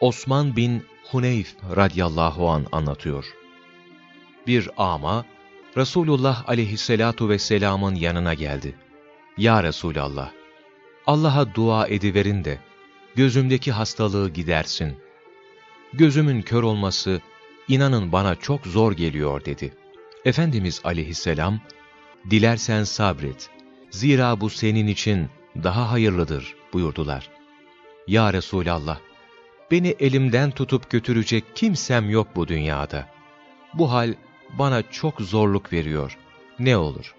Osman bin Huneyf radıyallahu an anlatıyor. Bir ama Resulullah aleyhissalatu vesselamın yanına geldi. Ya Resulallah, Allah'a dua ediverin de gözümdeki hastalığı gidersin. Gözümün kör olması inanın bana çok zor geliyor dedi. Efendimiz aleyhisselam, dilersen sabret, zira bu senin için daha hayırlıdır buyurdular. Ya Resulallah, beni elimden tutup götürecek kimsem yok bu dünyada. Bu hal bana çok zorluk veriyor. Ne olur?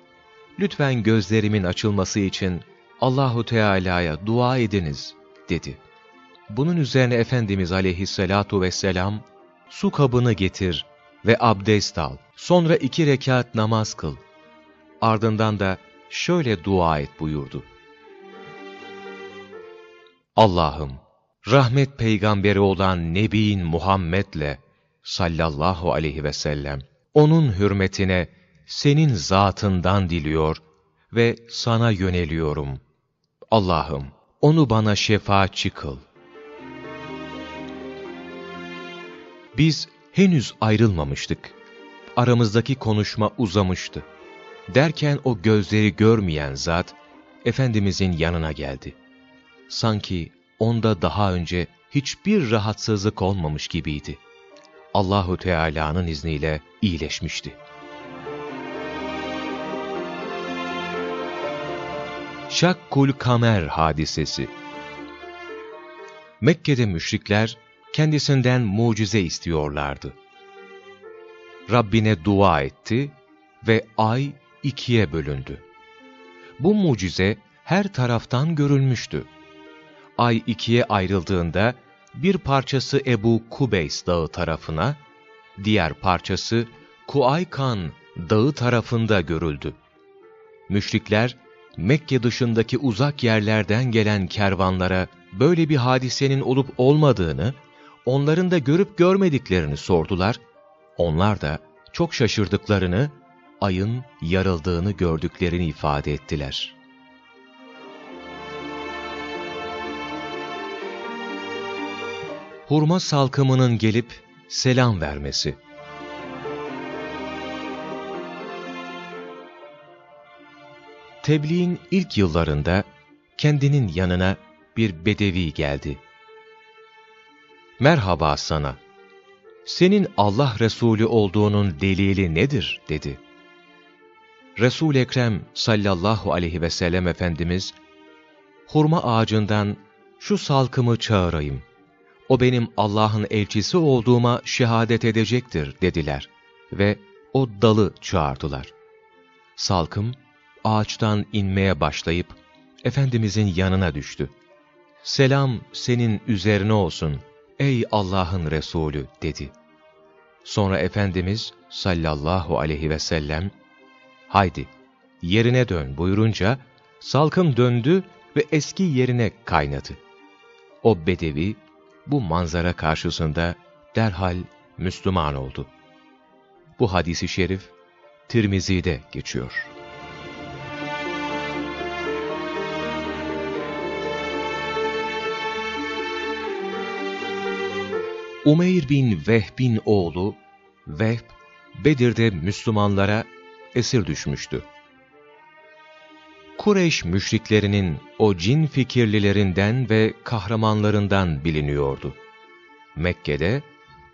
Lütfen gözlerimin açılması için Allahu Teala'ya dua ediniz, dedi. Bunun üzerine Efendimiz aleyhissalatu vesselam, su kabını getir ve abdest al. Sonra iki rekat namaz kıl. Ardından da şöyle dua et buyurdu. Allah'ım, rahmet peygamberi olan Nebin Muhammed'le sallallahu aleyhi ve sellem, onun hürmetine senin zatından diliyor ve sana yöneliyorum. Allah'ım, onu bana şefaatçi kıl. Biz henüz ayrılmamıştık. Aramızdaki konuşma uzamıştı. Derken o gözleri görmeyen zat, Efendimizin yanına geldi. Sanki onda daha önce hiçbir rahatsızlık olmamış gibiydi. Allahu Teala'nın izniyle iyileşmişti. Şakkul Kamer hadisesi Mekke'de müşrikler kendisinden mucize istiyorlardı. Rabbine dua etti ve ay ikiye bölündü. Bu mucize her taraftan görülmüştü. Ay ikiye ayrıldığında bir parçası Ebu Kubeys dağı tarafına, diğer parçası Kuaykan dağı tarafında görüldü. Müşrikler, Mekke dışındaki uzak yerlerden gelen kervanlara böyle bir hadisenin olup olmadığını, onların da görüp görmediklerini sordular. Onlar da çok şaşırdıklarını, ayın yarıldığını gördüklerini ifade ettiler. Hurma salkımının gelip selam vermesi Tebliğin ilk yıllarında kendinin yanına bir bedevi geldi. Merhaba sana. Senin Allah Resulü olduğunun delili nedir? dedi. Resul Ekrem sallallahu aleyhi ve sellem Efendimiz, hurma ağacından şu salkımı çağırayım. O benim Allah'ın elçisi olduğuma şehadet edecektir dediler ve o dalı çağırdılar. Salkım, ağaçtan inmeye başlayıp Efendimizin yanına düştü. Selam senin üzerine olsun ey Allah'ın Resulü dedi. Sonra Efendimiz sallallahu aleyhi ve sellem haydi yerine dön buyurunca salkım döndü ve eski yerine kaynadı. O bedevi bu manzara karşısında derhal Müslüman oldu. Bu hadisi şerif Tirmizi'de geçiyor. Umeyr bin Vehb'in oğlu Vehb, Bedir'de Müslümanlara esir düşmüştü. Kureyş müşriklerinin o cin fikirlilerinden ve kahramanlarından biliniyordu. Mekke'de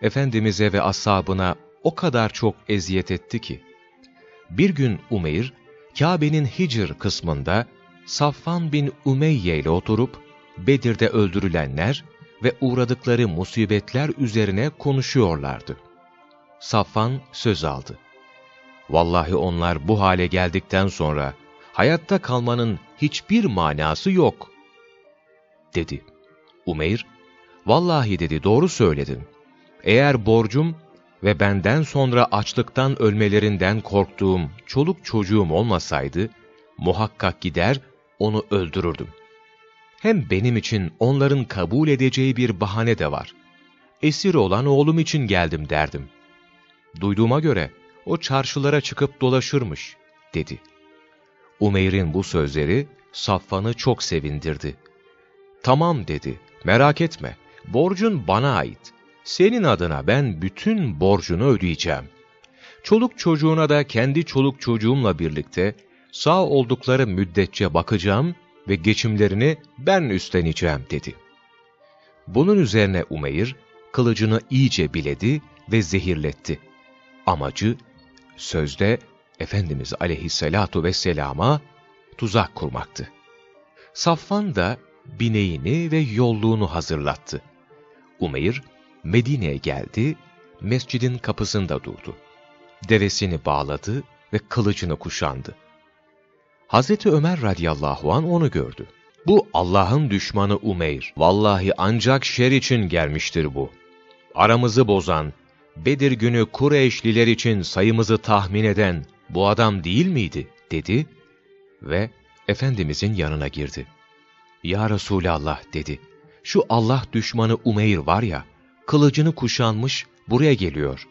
Efendimiz'e ve ashabına o kadar çok eziyet etti ki, bir gün Umeyr, Kabe'nin Hicr kısmında Safvan bin Umeyye ile oturup Bedir'de öldürülenler ve uğradıkları musibetler üzerine konuşuyorlardı. Safvan söz aldı. Vallahi onlar bu hale geldikten sonra hayatta kalmanın hiçbir manası yok, dedi. Umeyr, vallahi dedi doğru söyledin. Eğer borcum ve benden sonra açlıktan ölmelerinden korktuğum çoluk çocuğum olmasaydı, muhakkak gider onu öldürürdüm. Hem benim için onların kabul edeceği bir bahane de var. Esir olan oğlum için geldim derdim. Duyduğuma göre o çarşılara çıkıp dolaşırmış, dedi. Umeyr'in bu sözleri Safvan'ı çok sevindirdi. Tamam dedi, merak etme, borcun bana ait. Senin adına ben bütün borcunu ödeyeceğim. Çoluk çocuğuna da kendi çoluk çocuğumla birlikte sağ oldukları müddetçe bakacağım ve geçimlerini ben üstleneceğim dedi. Bunun üzerine Umeyr, kılıcını iyice biledi ve zehirletti. Amacı, sözde Efendimiz aleyhissalatu vesselama tuzak kurmaktı. Safvan da bineğini ve yolluğunu hazırlattı. Umeyr, Medine'ye geldi, mescidin kapısında durdu. Devesini bağladı ve kılıcını kuşandı. Hazreti Ömer radıyallahu an onu gördü. Bu Allah'ın düşmanı Umeyr. Vallahi ancak şer için gelmiştir bu. Aramızı bozan, Bedir günü Kureyşliler için sayımızı tahmin eden bu adam değil miydi? dedi ve Efendimizin yanına girdi. Ya Resulallah dedi. Şu Allah düşmanı Umeyr var ya, kılıcını kuşanmış buraya geliyor.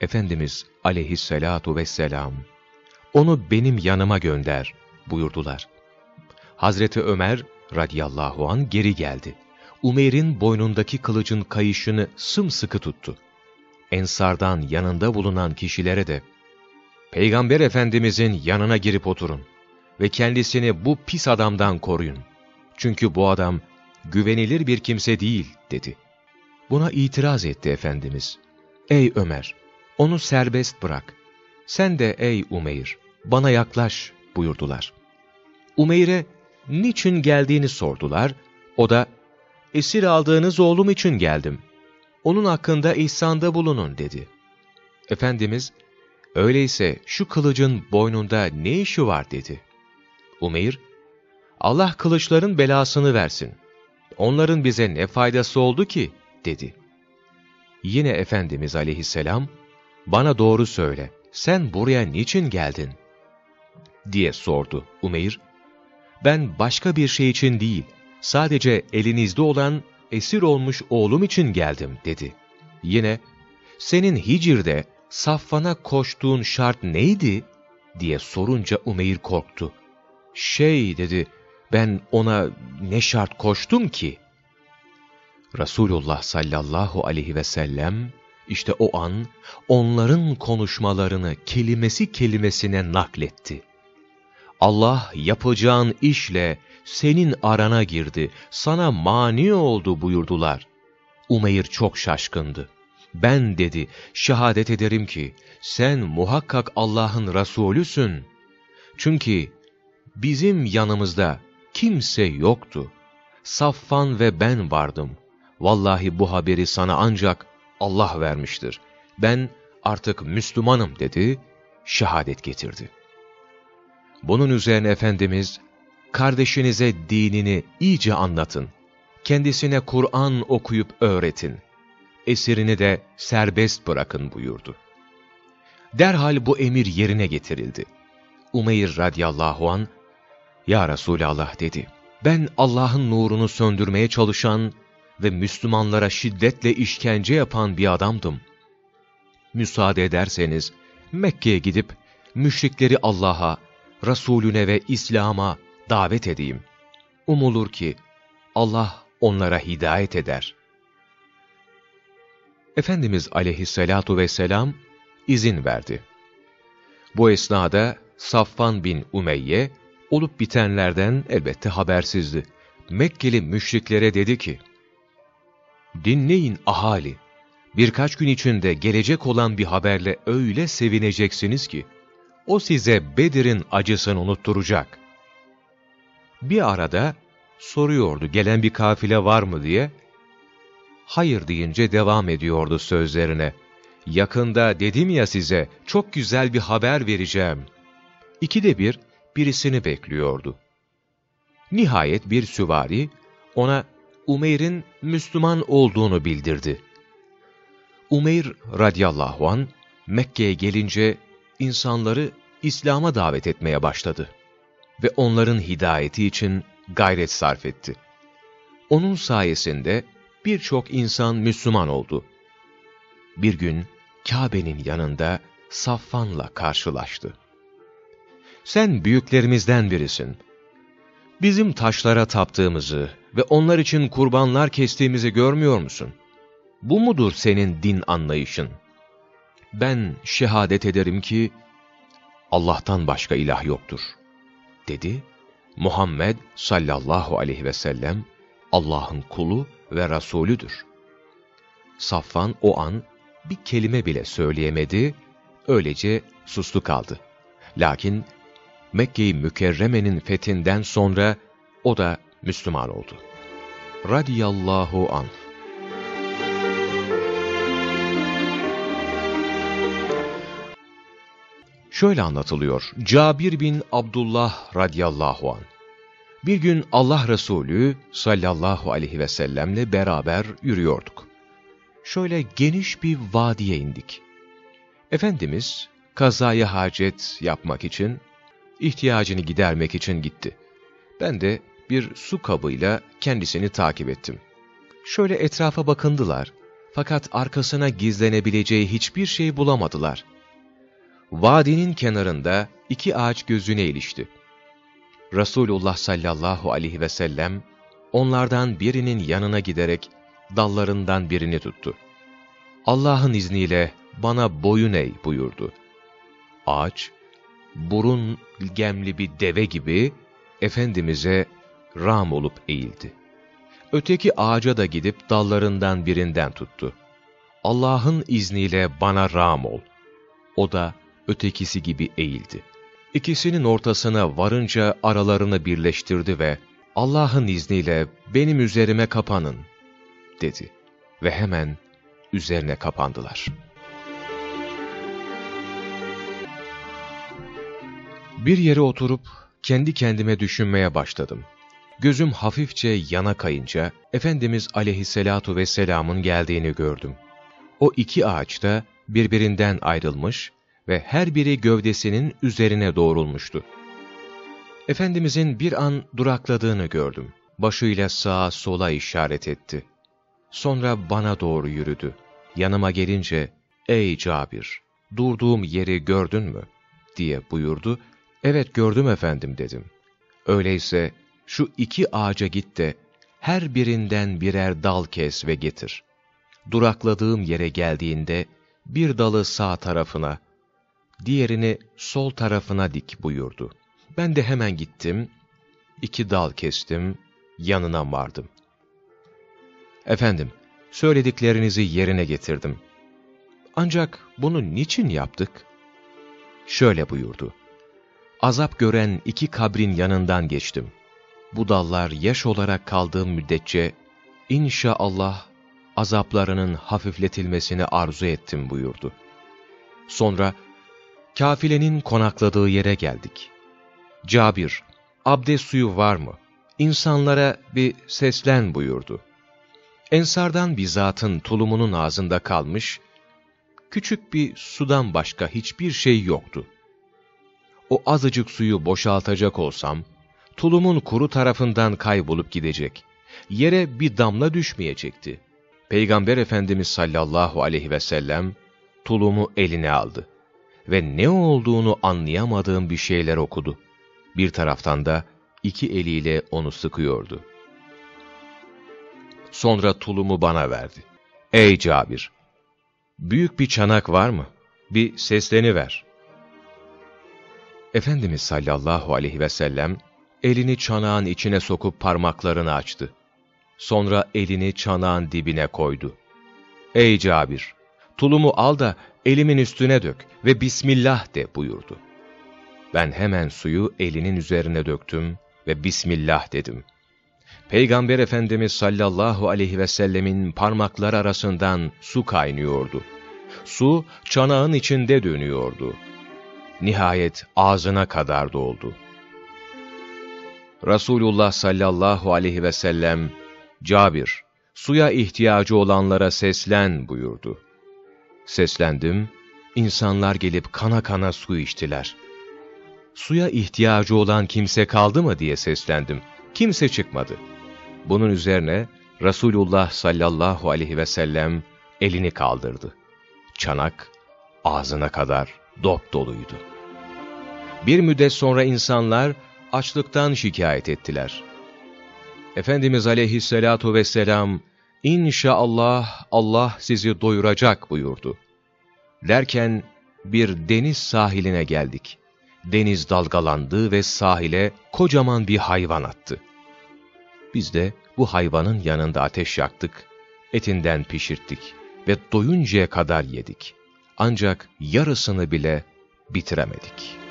Efendimiz aleyhissalatu vesselam, onu benim yanıma gönder buyurdular. Hazreti Ömer radıyallahu an geri geldi. Umeyr'in boynundaki kılıcın kayışını sımsıkı tuttu. Ensardan yanında bulunan kişilere de, Peygamber Efendimizin yanına girip oturun ve kendisini bu pis adamdan koruyun. Çünkü bu adam güvenilir bir kimse değil, dedi. Buna itiraz etti Efendimiz. Ey Ömer, onu serbest bırak. Sen de ey Umeyr, bana yaklaş, buyurdular. Umeyr'e niçin geldiğini sordular. O da, esir aldığınız oğlum için geldim. Onun hakkında ihsanda bulunun, dedi. Efendimiz, öyleyse şu kılıcın boynunda ne işi var, dedi. Umeyr, Allah kılıçların belasını versin. Onların bize ne faydası oldu ki? dedi. Yine Efendimiz aleyhisselam, bana doğru söyle, sen buraya niçin geldin? diye sordu Umeyr. Ben başka bir şey için değil, sadece elinizde olan esir olmuş oğlum için geldim dedi. Yine, senin Hicr'de Safvan'a koştuğun şart neydi? diye sorunca Umeyr korktu. Şey dedi, ben ona ne şart koştum ki? Resulullah sallallahu aleyhi ve sellem, işte o an onların konuşmalarını kelimesi kelimesine nakletti. Allah yapacağın işle senin arana girdi, sana mani oldu buyurdular. Umeyr çok şaşkındı. Ben dedi, şehadet ederim ki sen muhakkak Allah'ın Resulüsün. Çünkü bizim yanımızda kimse yoktu. Saffan ve ben vardım. Vallahi bu haberi sana ancak Allah vermiştir. Ben artık Müslümanım dedi, şehadet getirdi. Bunun üzerine Efendimiz, kardeşinize dinini iyice anlatın. Kendisine Kur'an okuyup öğretin. Esirini de serbest bırakın buyurdu. Derhal bu emir yerine getirildi. Umeyr radıyallahu an ya Resulallah dedi. Ben Allah'ın nurunu söndürmeye çalışan ve Müslümanlara şiddetle işkence yapan bir adamdım. Müsaade ederseniz Mekke'ye gidip müşrikleri Allah'a, Resulüne ve İslam'a davet edeyim. Umulur ki Allah onlara hidayet eder. Efendimiz aleyhissalatu vesselam izin verdi. Bu esnada Safvan bin Umeyye, olup bitenlerden elbette habersizdi. Mekkeli müşriklere dedi ki, Dinleyin ahali, birkaç gün içinde gelecek olan bir haberle öyle sevineceksiniz ki, o size Bedir'in acısını unutturacak. Bir arada soruyordu gelen bir kafile var mı diye. Hayır deyince devam ediyordu sözlerine. Yakında dedim ya size çok güzel bir haber vereceğim. İkide bir birisini bekliyordu. Nihayet bir süvari ona Umeyr'in Müslüman olduğunu bildirdi. Umeyr radıyallahu an Mekke'ye gelince insanları İslam'a davet etmeye başladı ve onların hidayeti için gayret sarf etti. Onun sayesinde birçok insan Müslüman oldu. Bir gün Kabe'nin yanında Safvan'la karşılaştı. Sen büyüklerimizden birisin. Bizim taşlara taptığımızı ve onlar için kurbanlar kestiğimizi görmüyor musun? Bu mudur senin din anlayışın? Ben şehadet ederim ki Allah'tan başka ilah yoktur, dedi. Muhammed sallallahu aleyhi ve sellem Allah'ın kulu ve Resulüdür. Safvan o an bir kelime bile söyleyemedi, öylece suslu kaldı. Lakin Mekke-i Mükerreme'nin fethinden sonra o da Müslüman oldu. Radiyallahu anh. Şöyle anlatılıyor. Cabir bin Abdullah radiyallahu an. Bir gün Allah Resulü sallallahu aleyhi ve sellemle beraber yürüyorduk. Şöyle geniş bir vadiye indik. Efendimiz kazaya hacet yapmak için, ihtiyacını gidermek için gitti. Ben de bir su kabıyla kendisini takip ettim. Şöyle etrafa bakındılar fakat arkasına gizlenebileceği hiçbir şey bulamadılar. Vadinin kenarında iki ağaç gözüne ilişti. Resulullah sallallahu aleyhi ve sellem onlardan birinin yanına giderek dallarından birini tuttu. Allah'ın izniyle bana boyun eğ buyurdu. Ağaç, burun gemli bir deve gibi Efendimiz'e ram olup eğildi. Öteki ağaca da gidip dallarından birinden tuttu. Allah'ın izniyle bana ram ol. O da ötekisi gibi eğildi. İkisinin ortasına varınca aralarını birleştirdi ve Allah'ın izniyle benim üzerime kapanın dedi ve hemen üzerine kapandılar. Bir yere oturup kendi kendime düşünmeye başladım. Gözüm hafifçe yana kayınca Efendimiz aleyhisselatu vesselamın geldiğini gördüm. O iki ağaç da birbirinden ayrılmış ve her biri gövdesinin üzerine doğrulmuştu. Efendimizin bir an durakladığını gördüm. Başıyla sağa sola işaret etti. Sonra bana doğru yürüdü. Yanıma gelince, ''Ey Cabir, durduğum yeri gördün mü?'' diye buyurdu. ''Evet gördüm efendim.'' dedim. ''Öyleyse şu iki ağaca git de her birinden birer dal kes ve getir. Durakladığım yere geldiğinde bir dalı sağ tarafına, diğerini sol tarafına dik buyurdu. Ben de hemen gittim, iki dal kestim, yanına vardım. Efendim, söylediklerinizi yerine getirdim. Ancak bunu niçin yaptık? Şöyle buyurdu. Azap gören iki kabrin yanından geçtim. Bu dallar yaş olarak kaldığım müddetçe, inşallah azaplarının hafifletilmesini arzu ettim buyurdu. Sonra, kafilenin konakladığı yere geldik. Cabir, abdest suyu var mı? İnsanlara bir seslen buyurdu. Ensardan bir zatın tulumunun ağzında kalmış, küçük bir sudan başka hiçbir şey yoktu. O azıcık suyu boşaltacak olsam, tulumun kuru tarafından kaybolup gidecek, yere bir damla düşmeyecekti. Peygamber Efendimiz sallallahu aleyhi ve sellem, tulumu eline aldı ve ne olduğunu anlayamadığım bir şeyler okudu. Bir taraftan da iki eliyle onu sıkıyordu. Sonra tulumu bana verdi. Ey Cabir! Büyük bir çanak var mı? Bir sesleni ver. Efendimiz sallallahu aleyhi ve sellem elini çanağın içine sokup parmaklarını açtı. Sonra elini çanağın dibine koydu. Ey Cabir! Tulumu al da elimin üstüne dök ve Bismillah de buyurdu. Ben hemen suyu elinin üzerine döktüm ve Bismillah dedim. Peygamber Efendimiz sallallahu aleyhi ve sellemin parmaklar arasından su kaynıyordu. Su çanağın içinde dönüyordu. Nihayet ağzına kadar doldu. Resulullah sallallahu aleyhi ve sellem, Cabir, suya ihtiyacı olanlara seslen buyurdu. Seslendim, insanlar gelip kana kana su içtiler. Suya ihtiyacı olan kimse kaldı mı diye seslendim. Kimse çıkmadı. Bunun üzerine Resulullah sallallahu aleyhi ve sellem elini kaldırdı. Çanak ağzına kadar dop doluydu. Bir müddet sonra insanlar açlıktan şikayet ettiler. Efendimiz aleyhissalatu vesselam, İnşallah Allah sizi doyuracak buyurdu. Derken bir deniz sahiline geldik. Deniz dalgalandı ve sahile kocaman bir hayvan attı. Biz de bu hayvanın yanında ateş yaktık, etinden pişirttik ve doyuncaya kadar yedik. Ancak yarısını bile bitiremedik.''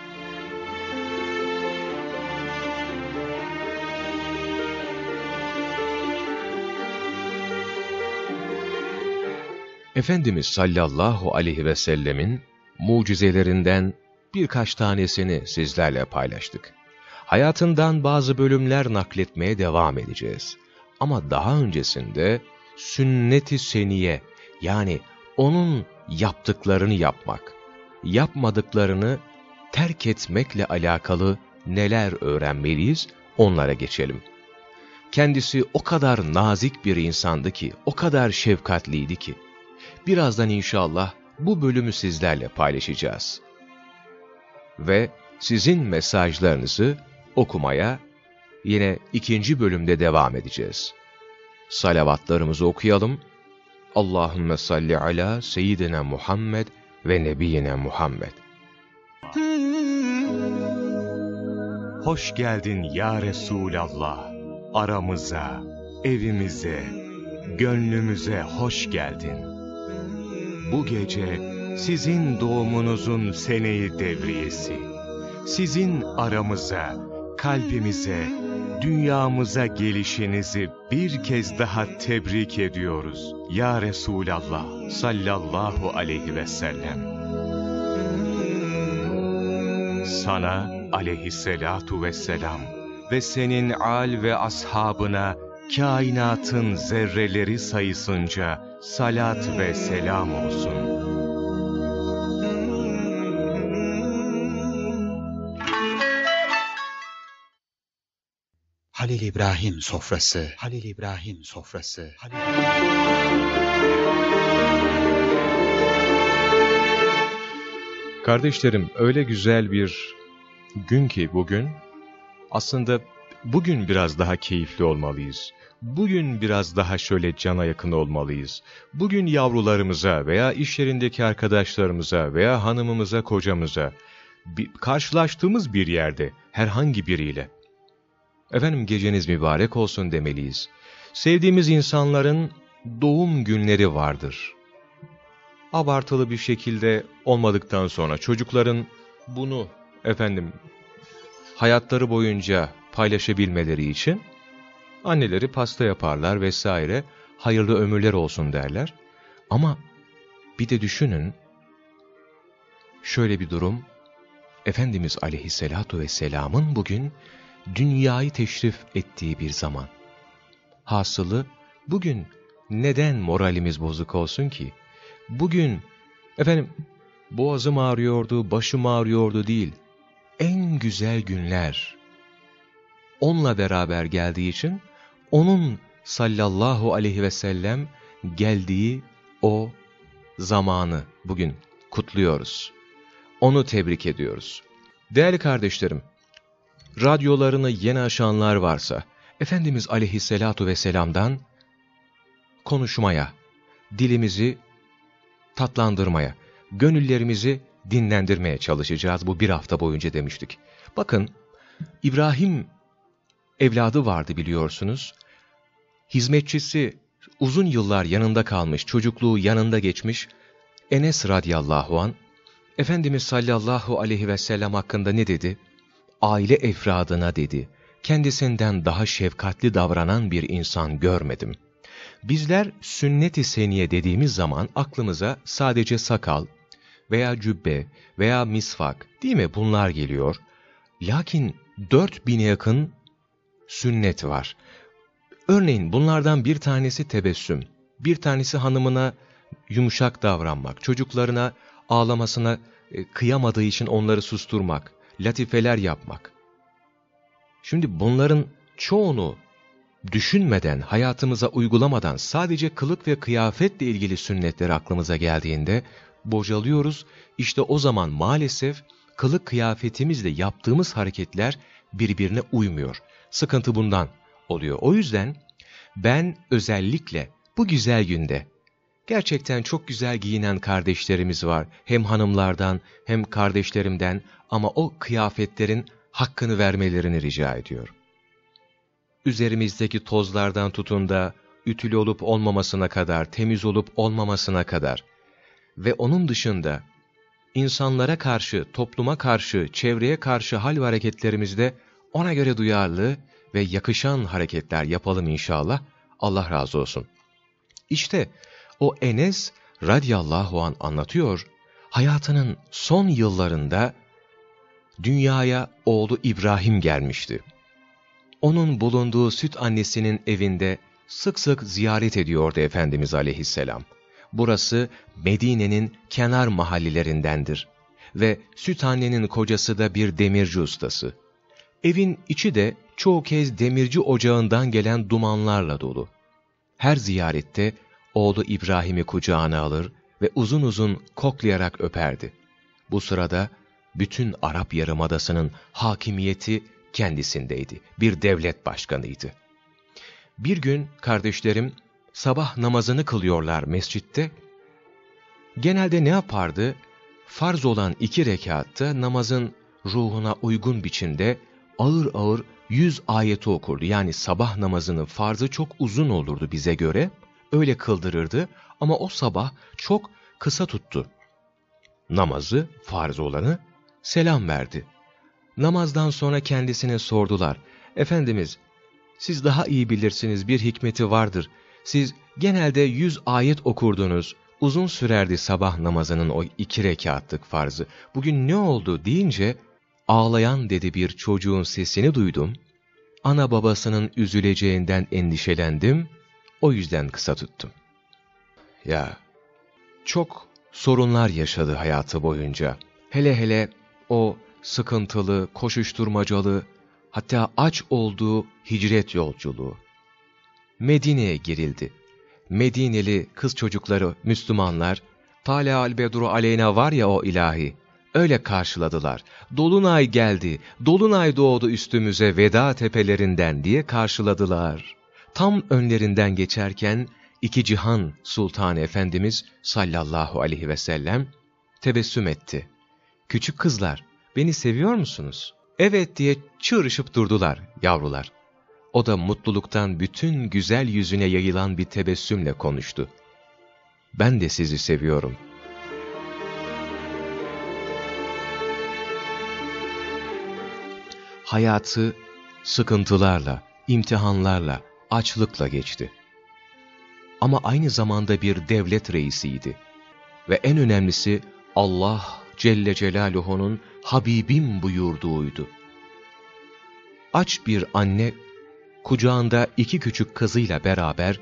Efendimiz sallallahu aleyhi ve sellemin mucizelerinden birkaç tanesini sizlerle paylaştık. Hayatından bazı bölümler nakletmeye devam edeceğiz. Ama daha öncesinde sünnet-i seniye yani onun yaptıklarını yapmak, yapmadıklarını terk etmekle alakalı neler öğrenmeliyiz onlara geçelim. Kendisi o kadar nazik bir insandı ki, o kadar şefkatliydi ki, birazdan inşallah bu bölümü sizlerle paylaşacağız. Ve sizin mesajlarınızı okumaya yine ikinci bölümde devam edeceğiz. Salavatlarımızı okuyalım. Allahümme salli ala seyyidina Muhammed ve nebiyine Muhammed. Hoş geldin ya Resulallah aramıza, evimize, gönlümüze hoş geldin. Bu gece sizin doğumunuzun seneyi devriyesi. Sizin aramıza, kalbimize, dünyamıza gelişinizi bir kez daha tebrik ediyoruz. Ya Resulallah sallallahu aleyhi ve sellem. Sana aleyhisselatu vesselam ve senin al ve ashabına kainatın zerreleri sayısınca salat ve selam olsun. Halil İbrahim sofrası, Halil İbrahim sofrası. Halil... Kardeşlerim öyle güzel bir gün ki bugün, aslında bugün biraz daha keyifli olmalıyız. Bugün biraz daha şöyle cana yakın olmalıyız. Bugün yavrularımıza veya iş yerindeki arkadaşlarımıza veya hanımımıza, kocamıza, bir, karşılaştığımız bir yerde herhangi biriyle, efendim geceniz mübarek olsun demeliyiz. Sevdiğimiz insanların doğum günleri vardır. Abartılı bir şekilde olmadıktan sonra çocukların bunu efendim hayatları boyunca paylaşabilmeleri için Anneleri pasta yaparlar vesaire, hayırlı ömürler olsun derler. Ama bir de düşünün, şöyle bir durum, Efendimiz aleyhissalatu vesselamın bugün dünyayı teşrif ettiği bir zaman. Hasılı, bugün neden moralimiz bozuk olsun ki? Bugün, efendim, boğazım ağrıyordu, başım ağrıyordu değil, en güzel günler, onunla beraber geldiği için, onun sallallahu aleyhi ve sellem geldiği o zamanı bugün kutluyoruz. Onu tebrik ediyoruz. Değerli kardeşlerim, radyolarını yeni açanlar varsa, Efendimiz aleyhissalatu vesselam'dan konuşmaya, dilimizi tatlandırmaya, gönüllerimizi dinlendirmeye çalışacağız bu bir hafta boyunca demiştik. Bakın, İbrahim evladı vardı biliyorsunuz hizmetçisi uzun yıllar yanında kalmış, çocukluğu yanında geçmiş Enes radıyallahu an Efendimiz sallallahu aleyhi ve sellem hakkında ne dedi? Aile efradına dedi, kendisinden daha şefkatli davranan bir insan görmedim. Bizler sünnet-i seniye dediğimiz zaman aklımıza sadece sakal veya cübbe veya misfak değil mi bunlar geliyor. Lakin dört bine yakın sünnet var. Örneğin bunlardan bir tanesi tebessüm, bir tanesi hanımına yumuşak davranmak, çocuklarına ağlamasına e, kıyamadığı için onları susturmak, latifeler yapmak. Şimdi bunların çoğunu düşünmeden, hayatımıza uygulamadan sadece kılık ve kıyafetle ilgili sünnetler aklımıza geldiğinde bocalıyoruz. İşte o zaman maalesef kılık kıyafetimizle yaptığımız hareketler birbirine uymuyor. Sıkıntı bundan oluyor. O yüzden ben özellikle bu güzel günde gerçekten çok güzel giyinen kardeşlerimiz var. Hem hanımlardan hem kardeşlerimden ama o kıyafetlerin hakkını vermelerini rica ediyorum. Üzerimizdeki tozlardan tutun da ütülü olup olmamasına kadar, temiz olup olmamasına kadar ve onun dışında insanlara karşı, topluma karşı, çevreye karşı hal ve hareketlerimizde ona göre duyarlı ve yakışan hareketler yapalım inşallah. Allah razı olsun. İşte o Enes radiyallahu an anlatıyor, hayatının son yıllarında dünyaya oğlu İbrahim gelmişti. Onun bulunduğu süt annesinin evinde sık sık ziyaret ediyordu Efendimiz aleyhisselam. Burası Medine'nin kenar mahallelerindendir ve süt annenin kocası da bir demirci ustası. Evin içi de çoğu kez demirci ocağından gelen dumanlarla dolu. Her ziyarette oğlu İbrahim'i kucağına alır ve uzun uzun koklayarak öperdi. Bu sırada bütün Arap Yarımadası'nın hakimiyeti kendisindeydi. Bir devlet başkanıydı. Bir gün kardeşlerim sabah namazını kılıyorlar mescitte. Genelde ne yapardı? Farz olan iki rekatta namazın ruhuna uygun biçimde ağır ağır yüz ayeti okurdu. Yani sabah namazının farzı çok uzun olurdu bize göre. Öyle kıldırırdı ama o sabah çok kısa tuttu. Namazı, farz olanı, selam verdi. Namazdan sonra kendisine sordular. Efendimiz, siz daha iyi bilirsiniz bir hikmeti vardır. Siz genelde yüz ayet okurdunuz. Uzun sürerdi sabah namazının o iki rekatlık farzı. Bugün ne oldu deyince, ağlayan dedi bir çocuğun sesini duydum. Ana babasının üzüleceğinden endişelendim. O yüzden kısa tuttum. Ya, çok sorunlar yaşadı hayatı boyunca. Hele hele o sıkıntılı, koşuşturmacalı, hatta aç olduğu hicret yolculuğu. Medine'ye girildi. Medineli kız çocukları, Müslümanlar, Tala al-Bedru aleyna var ya o ilahi, öyle karşıladılar. Dolunay geldi, Dolunay doğdu üstümüze veda tepelerinden diye karşıladılar. Tam önlerinden geçerken, iki cihan Sultan Efendimiz sallallahu aleyhi ve sellem tebessüm etti. Küçük kızlar, beni seviyor musunuz? Evet diye çığırışıp durdular yavrular. O da mutluluktan bütün güzel yüzüne yayılan bir tebessümle konuştu. Ben de sizi seviyorum. Hayatı sıkıntılarla, imtihanlarla, açlıkla geçti. Ama aynı zamanda bir devlet reisiydi. Ve en önemlisi Allah Celle Celaluhu'nun Habibim buyurduğuydu. Aç bir anne, kucağında iki küçük kızıyla beraber,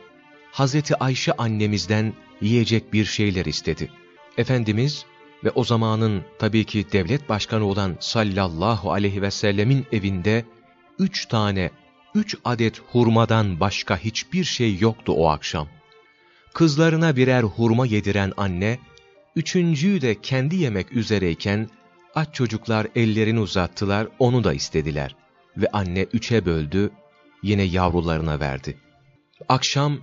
Hazreti Ayşe annemizden yiyecek bir şeyler istedi. Efendimiz ve o zamanın tabii ki devlet başkanı olan sallallahu aleyhi ve sellemin evinde üç tane, üç adet hurmadan başka hiçbir şey yoktu o akşam. Kızlarına birer hurma yediren anne, üçüncüyü de kendi yemek üzereyken aç çocuklar ellerini uzattılar, onu da istediler. Ve anne üçe böldü, yine yavrularına verdi. Akşam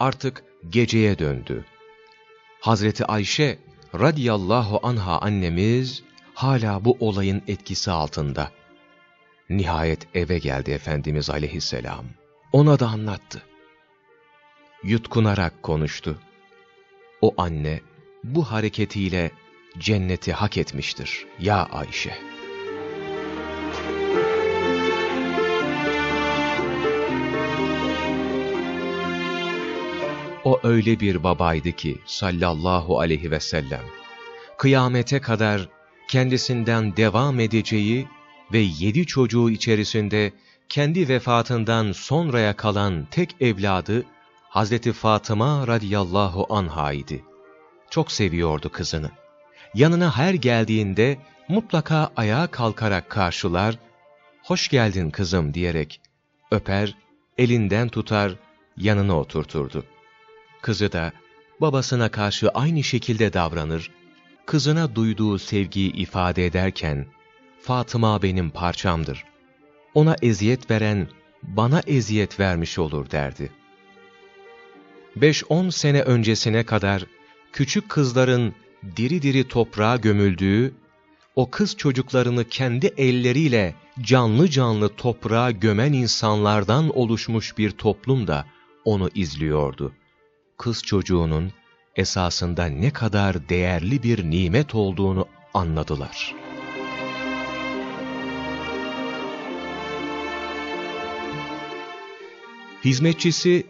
artık geceye döndü. Hazreti Ayşe radiyallahu anha annemiz hala bu olayın etkisi altında. Nihayet eve geldi Efendimiz aleyhisselam. Ona da anlattı. Yutkunarak konuştu. O anne bu hareketiyle cenneti hak etmiştir ya Ayşe. O öyle bir babaydı ki sallallahu aleyhi ve sellem, kıyamete kadar kendisinden devam edeceği ve yedi çocuğu içerisinde kendi vefatından sonraya kalan tek evladı Hazreti Fatıma radiyallahu anha idi. Çok seviyordu kızını. Yanına her geldiğinde mutlaka ayağa kalkarak karşılar, hoş geldin kızım diyerek öper, elinden tutar, yanına oturturdu. Kızı da babasına karşı aynı şekilde davranır, kızına duyduğu sevgiyi ifade ederken, Fatıma benim parçamdır, ona eziyet veren, bana eziyet vermiş olur derdi. 5-10 sene öncesine kadar küçük kızların diri diri toprağa gömüldüğü, o kız çocuklarını kendi elleriyle canlı canlı toprağa gömen insanlardan oluşmuş bir toplum da onu izliyordu. Kız çocuğunun esasında ne kadar değerli bir nimet olduğunu anladılar. Hizmetçisi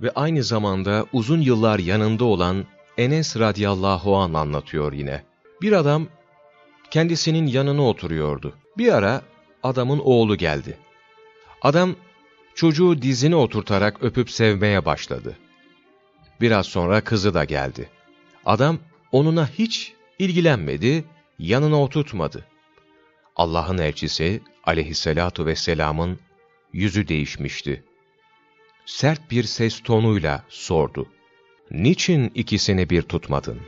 ve aynı zamanda uzun yıllar yanında olan Enes radıyallahu an anlatıyor yine. Bir adam kendisinin yanına oturuyordu. Bir ara adamın oğlu geldi. Adam çocuğu dizine oturtarak öpüp sevmeye başladı. Biraz sonra kızı da geldi. Adam onunla hiç ilgilenmedi, yanına oturtmadı. Allah'ın elçisi aleyhissalatu vesselamın yüzü değişmişti. Sert bir ses tonuyla sordu. Niçin ikisini bir tutmadın?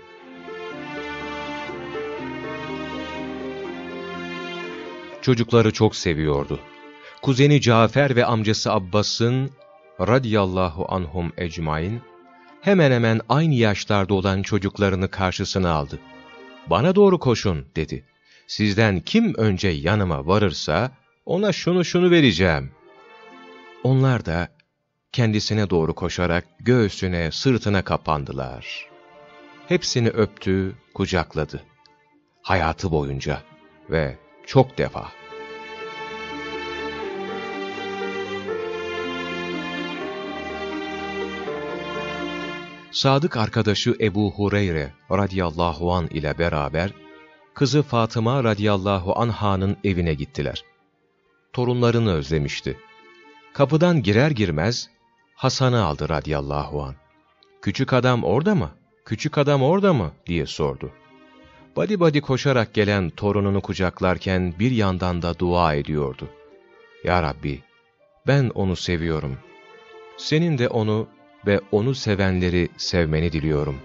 Çocukları çok seviyordu. Kuzeni Cafer ve amcası Abbas'ın radiyallahu anhum ecmain hemen hemen aynı yaşlarda olan çocuklarını karşısına aldı. Bana doğru koşun dedi. Sizden kim önce yanıma varırsa ona şunu şunu vereceğim. Onlar da kendisine doğru koşarak göğsüne, sırtına kapandılar. Hepsini öptü, kucakladı. Hayatı boyunca ve çok defa. Sadık arkadaşı Ebu Hureyre radıyallahu an ile beraber kızı Fatıma radıyallahu anh'ın evine gittiler. Torunlarını özlemişti. Kapıdan girer girmez Hasan'ı aldı radıyallahu an. Küçük adam orada mı? Küçük adam orada mı? diye sordu. Badi badi koşarak gelen torununu kucaklarken bir yandan da dua ediyordu. Ya Rabbi, ben onu seviyorum. Senin de onu ve onu sevenleri sevmeni diliyorum.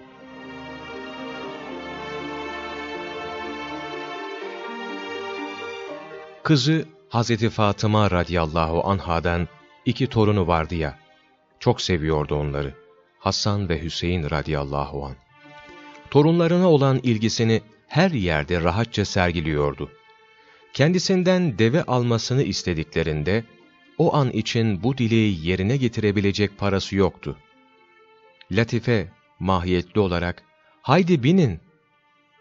Kızı Hazreti Fatıma radıyallahu anhadan iki torunu vardı ya, çok seviyordu onları. Hasan ve Hüseyin radıyallahu an. Torunlarına olan ilgisini her yerde rahatça sergiliyordu. Kendisinden deve almasını istediklerinde, o an için bu dileği yerine getirebilecek parası yoktu. Latife, mahiyetli olarak, haydi binin,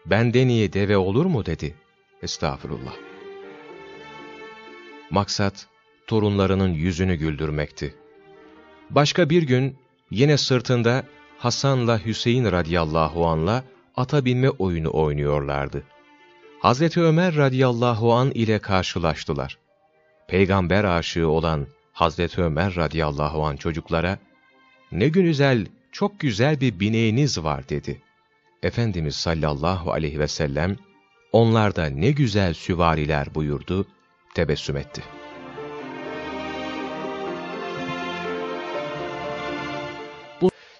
benden iyi deve olur mu dedi. Estağfurullah. Maksat, torunlarının yüzünü güldürmekti. Başka bir gün, yine sırtında Hasan'la Hüseyin radıyallahu anla ata binme oyunu oynuyorlardı. Hazreti Ömer radıyallahu an ile karşılaştılar. Peygamber aşığı olan Hazreti Ömer radıyallahu an çocuklara, ne güzel, çok güzel bir bineğiniz var dedi. Efendimiz sallallahu aleyhi ve sellem, onlar da ne güzel süvariler buyurdu, tebessüm etti.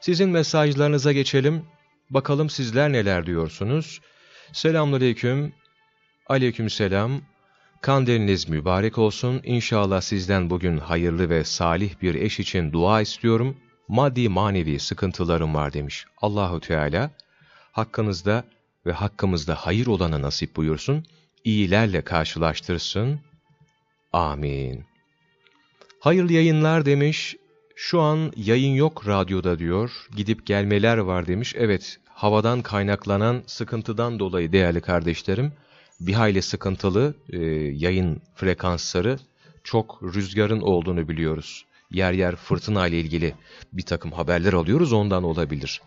Sizin mesajlarınıza geçelim. Bakalım sizler neler diyorsunuz? Selamünaleyküm. Aleykümselam. Kandiliniz mübarek olsun. İnşallah sizden bugün hayırlı ve salih bir eş için dua istiyorum. Maddi manevi sıkıntılarım var demiş. Allahu Teala hakkınızda ve hakkımızda hayır olanı nasip buyursun. İyilerle karşılaştırsın. Amin. Hayırlı yayınlar demiş. Şu an yayın yok radyoda diyor. Gidip gelmeler var demiş. Evet, havadan kaynaklanan sıkıntıdan dolayı değerli kardeşlerim, bir hayli sıkıntılı e, yayın frekansları, çok rüzgarın olduğunu biliyoruz. Yer yer fırtına ile ilgili bir takım haberler alıyoruz, ondan olabilir.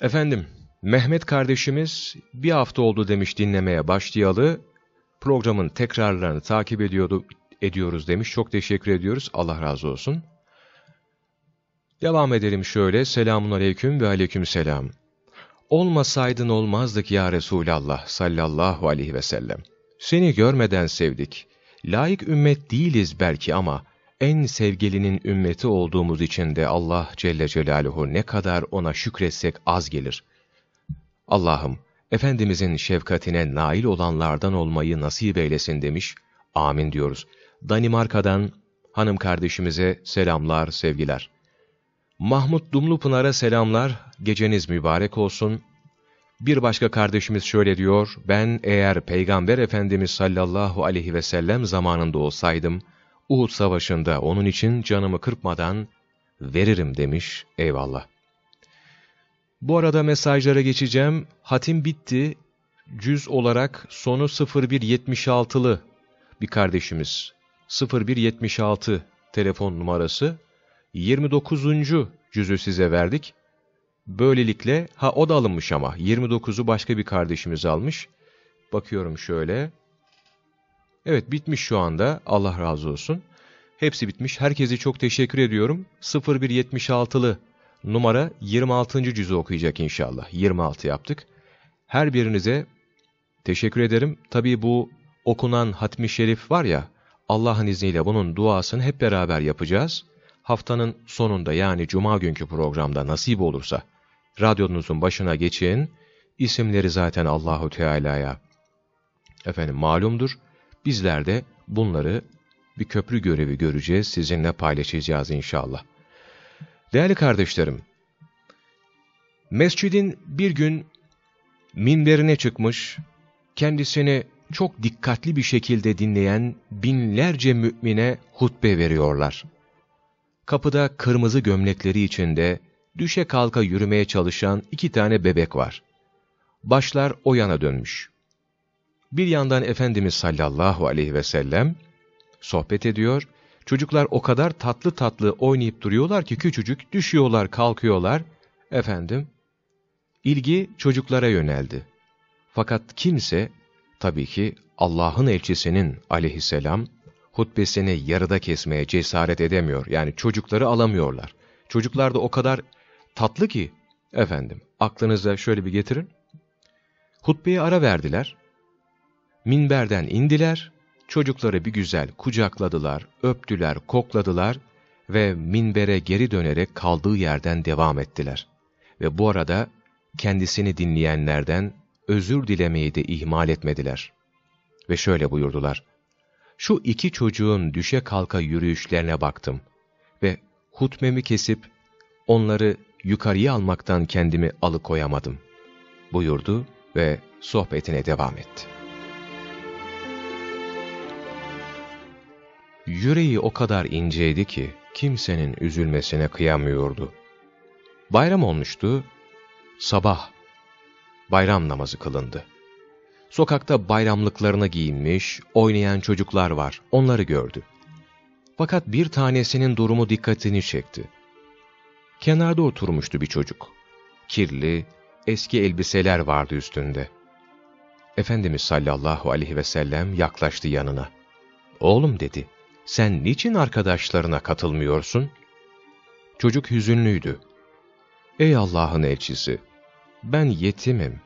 Efendim, Mehmet kardeşimiz bir hafta oldu demiş dinlemeye başlayalı. Programın tekrarlarını takip ediyordu, ediyoruz demiş. Çok teşekkür ediyoruz. Allah razı olsun. Devam edelim şöyle. Selamun aleyküm ve aleyküm selam. Olmasaydın olmazdık ya Resulallah sallallahu aleyhi ve sellem. Seni görmeden sevdik. Layık ümmet değiliz belki ama en sevgilinin ümmeti olduğumuz için de Allah Celle Celaluhu ne kadar ona şükretsek az gelir. Allah'ım, Efendimizin şefkatine nail olanlardan olmayı nasip eylesin demiş. Amin diyoruz. Danimarka'dan hanım kardeşimize selamlar, sevgiler. Mahmut Dumlupınar'a selamlar, geceniz mübarek olsun. Bir başka kardeşimiz şöyle diyor, ben eğer Peygamber Efendimiz sallallahu aleyhi ve sellem zamanında olsaydım, Uhud Savaşı'nda onun için canımı kırpmadan veririm demiş, eyvallah. Bu arada mesajlara geçeceğim. Hatim bitti. Cüz olarak sonu 0176'lı bir kardeşimiz. 0176 telefon numarası. 29. cüzü size verdik. Böylelikle, ha o da alınmış ama 29'u başka bir kardeşimiz almış. Bakıyorum şöyle. Evet bitmiş şu anda. Allah razı olsun. Hepsi bitmiş. Herkese çok teşekkür ediyorum. 0176'lı numara 26. cüzü okuyacak inşallah. 26 yaptık. Her birinize teşekkür ederim. Tabii bu okunan hatmi şerif var ya, Allah'ın izniyle bunun duasını hep beraber yapacağız. Haftanın sonunda yani cuma günkü programda nasip olursa radyonuzun başına geçin. İsimleri zaten Allahu Teala'ya efendim malumdur. Bizler de bunları bir köprü görevi göreceğiz, sizinle paylaşacağız inşallah. Değerli kardeşlerim, mescidin bir gün minberine çıkmış, kendisini çok dikkatli bir şekilde dinleyen binlerce mümine hutbe veriyorlar. Kapıda kırmızı gömlekleri içinde düşe kalka yürümeye çalışan iki tane bebek var. Başlar o yana dönmüş. Bir yandan Efendimiz sallallahu aleyhi ve sellem sohbet ediyor, çocuklar o kadar tatlı tatlı oynayıp duruyorlar ki küçücük düşüyorlar, kalkıyorlar. Efendim, ilgi çocuklara yöneldi. Fakat kimse, tabii ki Allah'ın elçisinin aleyhisselam, hutbesini yarıda kesmeye cesaret edemiyor. Yani çocukları alamıyorlar. Çocuklar da o kadar tatlı ki, efendim, aklınıza şöyle bir getirin. Hutbeye ara verdiler. Minberden indiler, çocukları bir güzel kucakladılar, öptüler, kokladılar ve minbere geri dönerek kaldığı yerden devam ettiler. Ve bu arada kendisini dinleyenlerden özür dilemeyi de ihmal etmediler. Ve şöyle buyurdular. Şu iki çocuğun düşe kalka yürüyüşlerine baktım ve hutmemi kesip onları yukarıya almaktan kendimi alıkoyamadım. Buyurdu ve sohbetine devam etti. Yüreği o kadar inceydi ki kimsenin üzülmesine kıyamıyordu. Bayram olmuştu, sabah bayram namazı kılındı. Sokakta bayramlıklarını giyinmiş, oynayan çocuklar var, onları gördü. Fakat bir tanesinin durumu dikkatini çekti. Kenarda oturmuştu bir çocuk. Kirli, eski elbiseler vardı üstünde. Efendimiz sallallahu aleyhi ve sellem yaklaştı yanına. Oğlum dedi, sen niçin arkadaşlarına katılmıyorsun? Çocuk hüzünlüydü. Ey Allah'ın elçisi, ben yetimim.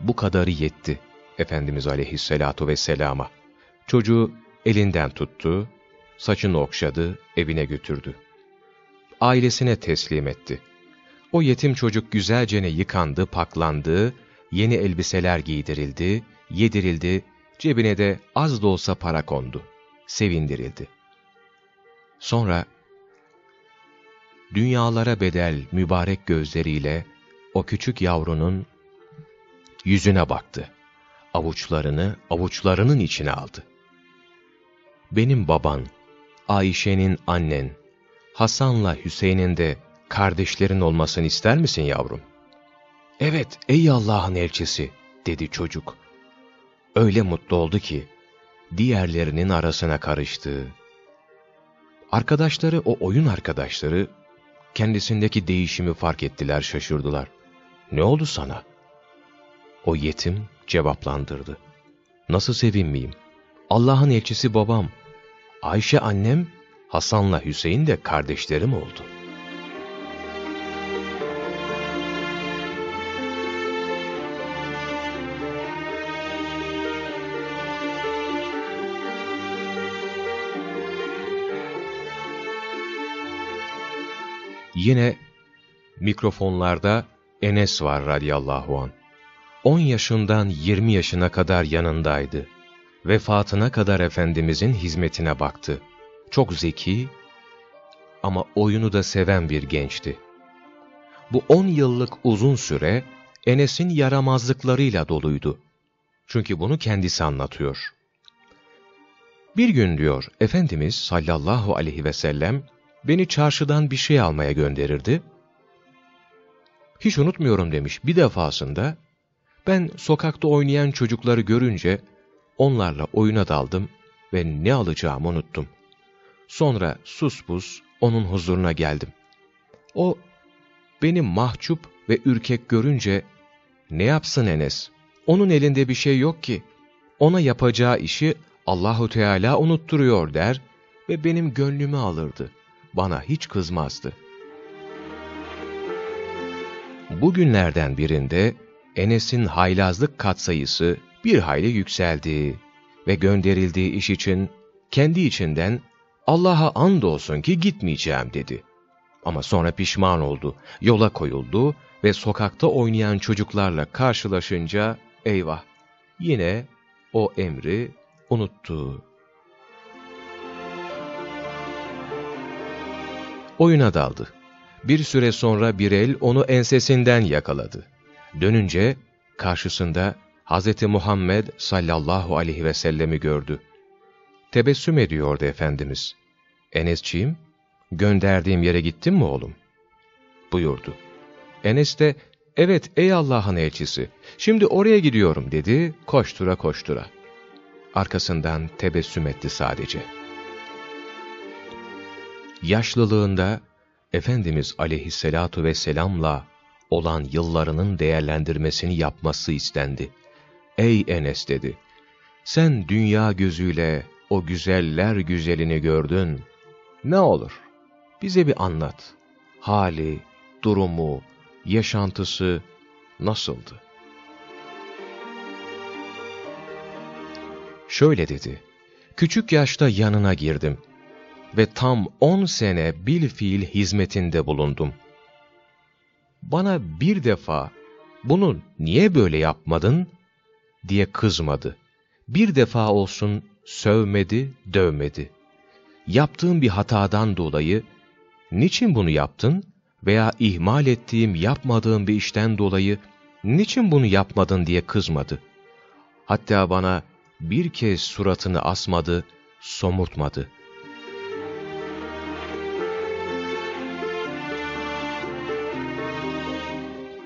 Bu kadarı yetti Efendimiz aleyhissalatu vesselama. Çocuğu elinden tuttu, saçını okşadı, evine götürdü. Ailesine teslim etti. O yetim çocuk güzelce yıkandı, paklandı, yeni elbiseler giydirildi, yedirildi, cebine de az da olsa para kondu. Sevindirildi. Sonra dünyalara bedel mübarek gözleriyle o küçük yavrunun yüzüne baktı. Avuçlarını avuçlarının içine aldı. Benim baban, Ayşe'nin annen, Hasan'la Hüseyin'in de kardeşlerin olmasını ister misin yavrum? Evet, ey Allah'ın elçisi, dedi çocuk. Öyle mutlu oldu ki, diğerlerinin arasına karıştı. Arkadaşları, o oyun arkadaşları, kendisindeki değişimi fark ettiler, şaşırdılar. Ne oldu sana? O yetim cevaplandırdı. Nasıl sevinmeyeyim? Allah'ın elçisi babam. Ayşe annem, Hasan'la Hüseyin de kardeşlerim oldu. Yine mikrofonlarda Enes var radıyallahu an. 10 yaşından 20 yaşına kadar yanındaydı. vefatına kadar Efendimizin hizmetine baktı. Çok zeki ama oyunu da seven bir gençti. Bu on yıllık uzun süre Enes'in yaramazlıklarıyla doluydu. Çünkü bunu kendisi anlatıyor. Bir gün diyor, Efendimiz sallallahu aleyhi ve sellem beni çarşıdan bir şey almaya gönderirdi. Hiç unutmuyorum demiş bir defasında, ben sokakta oynayan çocukları görünce onlarla oyuna daldım ve ne alacağımı unuttum. Sonra sus buz onun huzuruna geldim. O beni mahcup ve ürkek görünce ne yapsın Enes? Onun elinde bir şey yok ki. Ona yapacağı işi Allahu Teala unutturuyor der ve benim gönlümü alırdı. Bana hiç kızmazdı. Bugünlerden birinde Enes'in haylazlık katsayısı bir hayli yükseldi ve gönderildiği iş için kendi içinden Allah'a andolsun ki gitmeyeceğim dedi. Ama sonra pişman oldu, yola koyuldu ve sokakta oynayan çocuklarla karşılaşınca eyvah yine o emri unuttu. Oyuna daldı. Bir süre sonra bir el onu ensesinden yakaladı. Dönünce karşısında Hz. Muhammed sallallahu aleyhi ve sellemi gördü. Tebessüm ediyordu Efendimiz. Enesçiğim, gönderdiğim yere gittin mi oğlum? Buyurdu. Enes de, evet ey Allah'ın elçisi, şimdi oraya gidiyorum dedi, koştura koştura. Arkasından tebessüm etti sadece. Yaşlılığında, Efendimiz aleyhissalatu vesselamla olan yıllarının değerlendirmesini yapması istendi. Ey Enes dedi, sen dünya gözüyle o güzeller güzelini gördün. Ne olur, bize bir anlat. Hali, durumu, yaşantısı nasıldı? Şöyle dedi, küçük yaşta yanına girdim ve tam on sene bil fiil hizmetinde bulundum. Bana bir defa, bunu niye böyle yapmadın diye kızmadı. Bir defa olsun sövmedi, dövmedi. Yaptığım bir hatadan dolayı, niçin bunu yaptın veya ihmal ettiğim, yapmadığım bir işten dolayı, niçin bunu yapmadın diye kızmadı. Hatta bana bir kez suratını asmadı, somurtmadı.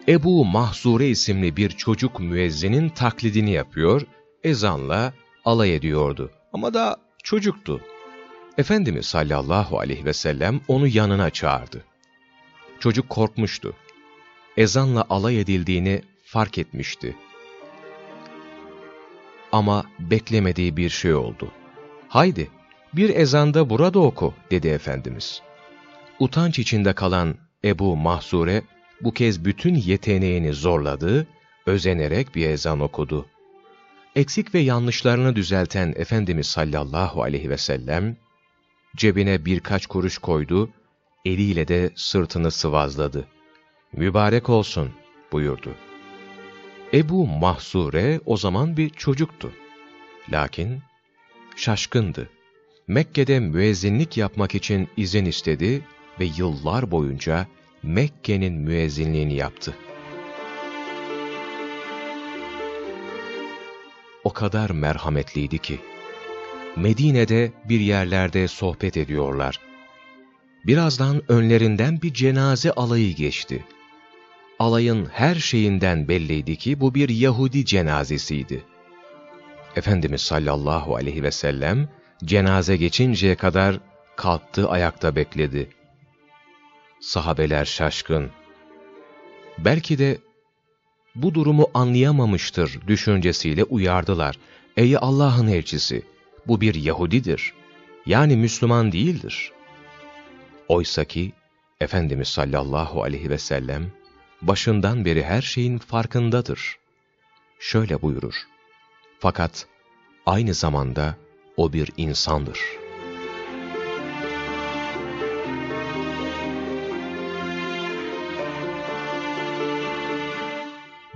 Ebu Mahzure isimli bir çocuk müezzinin taklidini yapıyor, ezanla alay ediyordu. Ama da çocuktu. Efendimiz sallallahu aleyhi ve sellem onu yanına çağırdı. Çocuk korkmuştu. Ezanla alay edildiğini fark etmişti. Ama beklemediği bir şey oldu. Haydi, bir ezanda burada oku, dedi Efendimiz. Utanç içinde kalan Ebu Mahzure, bu kez bütün yeteneğini zorladı, özenerek bir ezan okudu. Eksik ve yanlışlarını düzelten Efendimiz sallallahu aleyhi ve sellem, cebine birkaç kuruş koydu, eliyle de sırtını sıvazladı. Mübarek olsun buyurdu. Ebu Mahsure o zaman bir çocuktu. Lakin şaşkındı. Mekke'de müezzinlik yapmak için izin istedi ve yıllar boyunca Mekke'nin müezzinliğini yaptı. O kadar merhametliydi ki, Medine'de bir yerlerde sohbet ediyorlar. Birazdan önlerinden bir cenaze alayı geçti. Alayın her şeyinden belliydi ki bu bir Yahudi cenazesiydi. Efendimiz sallallahu aleyhi ve sellem cenaze geçinceye kadar kalktı ayakta bekledi. Sahabeler şaşkın. Belki de bu durumu anlayamamıştır düşüncesiyle uyardılar. Ey Allah'ın elçisi! Bu bir Yahudidir. Yani Müslüman değildir. Oysa ki Efendimiz sallallahu aleyhi ve sellem başından beri her şeyin farkındadır. Şöyle buyurur. Fakat aynı zamanda o bir insandır.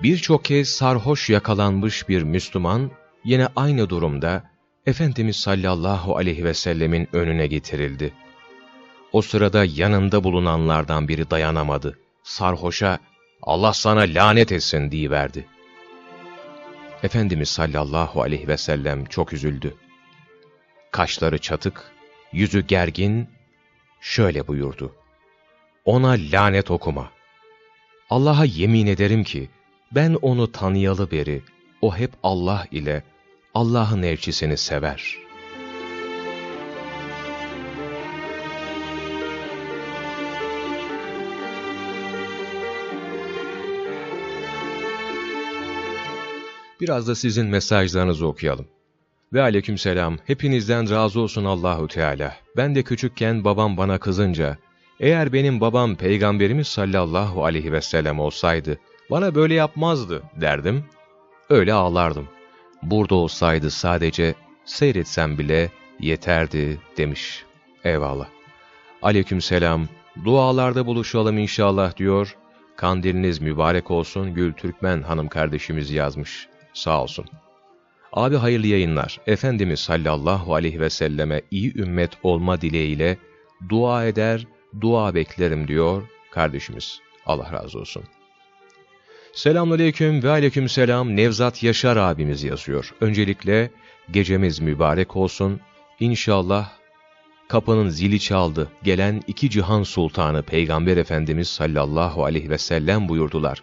Birçok kez sarhoş yakalanmış bir Müslüman, yine aynı durumda Efendimiz sallallahu aleyhi ve sellemin önüne getirildi. O sırada yanında bulunanlardan biri dayanamadı. Sarhoşa, Allah sana lanet etsin diyiverdi. Efendimiz sallallahu aleyhi ve sellem çok üzüldü. Kaşları çatık, yüzü gergin, şöyle buyurdu. Ona lanet okuma. Allah'a yemin ederim ki, ben onu tanıyalı beri, o hep Allah ile, Allah'ın elçisini sever. Biraz da sizin mesajlarınızı okuyalım. Ve aleykümselam, hepinizden razı olsun Allahu Teala. Ben de küçükken babam bana kızınca, eğer benim babam Peygamberimiz sallallahu aleyhi ve sellem olsaydı, bana böyle yapmazdı derdim. Öyle ağlardım. Burada olsaydı sadece seyretsem bile yeterdi demiş. Eyvallah. Aleykümselam, dualarda buluşalım inşallah diyor. Kandiliniz mübarek olsun Gül Türkmen hanım kardeşimiz yazmış. Sağ olsun. Abi hayırlı yayınlar. Efendimiz sallallahu aleyhi ve selleme iyi ümmet olma dileğiyle dua eder, dua beklerim diyor kardeşimiz. Allah razı olsun. Selamünaleyküm ve aleykümselam Nevzat Yaşar abimiz yazıyor. Öncelikle gecemiz mübarek olsun. İnşallah kapının zili çaldı. Gelen iki cihan sultanı Peygamber Efendimiz sallallahu aleyhi ve sellem buyurdular.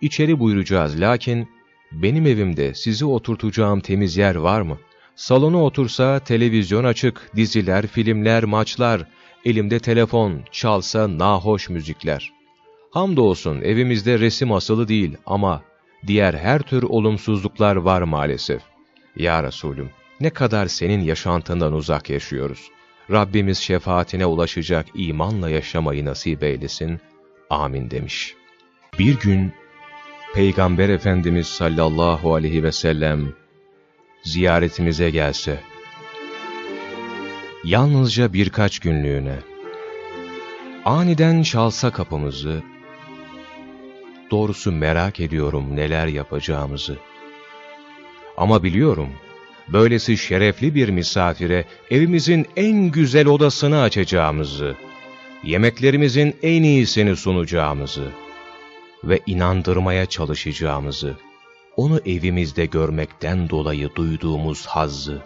İçeri buyuracağız lakin benim evimde sizi oturtacağım temiz yer var mı? Salona otursa televizyon açık, diziler, filmler, maçlar, elimde telefon, çalsa nahoş müzikler. Hamdolsun evimizde resim asılı değil ama diğer her tür olumsuzluklar var maalesef. Ya Resulüm, ne kadar senin yaşantından uzak yaşıyoruz. Rabbimiz şefaatine ulaşacak imanla yaşamayı nasip eylesin. Amin demiş. Bir gün Peygamber Efendimiz sallallahu aleyhi ve sellem ziyaretimize gelse, yalnızca birkaç günlüğüne, aniden çalsa kapımızı, doğrusu merak ediyorum neler yapacağımızı. Ama biliyorum, böylesi şerefli bir misafire evimizin en güzel odasını açacağımızı, yemeklerimizin en iyisini sunacağımızı, ve inandırmaya çalışacağımızı, onu evimizde görmekten dolayı duyduğumuz hazzı.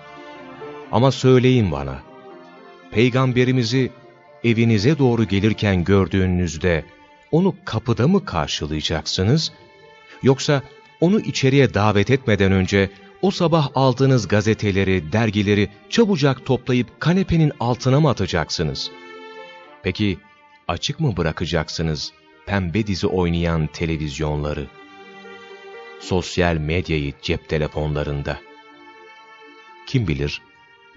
Ama söyleyin bana, Peygamberimizi evinize doğru gelirken gördüğünüzde, onu kapıda mı karşılayacaksınız? Yoksa onu içeriye davet etmeden önce o sabah aldığınız gazeteleri, dergileri çabucak toplayıp kanepenin altına mı atacaksınız? Peki açık mı bırakacaksınız pembe dizi oynayan televizyonları, sosyal medyayı cep telefonlarında. Kim bilir,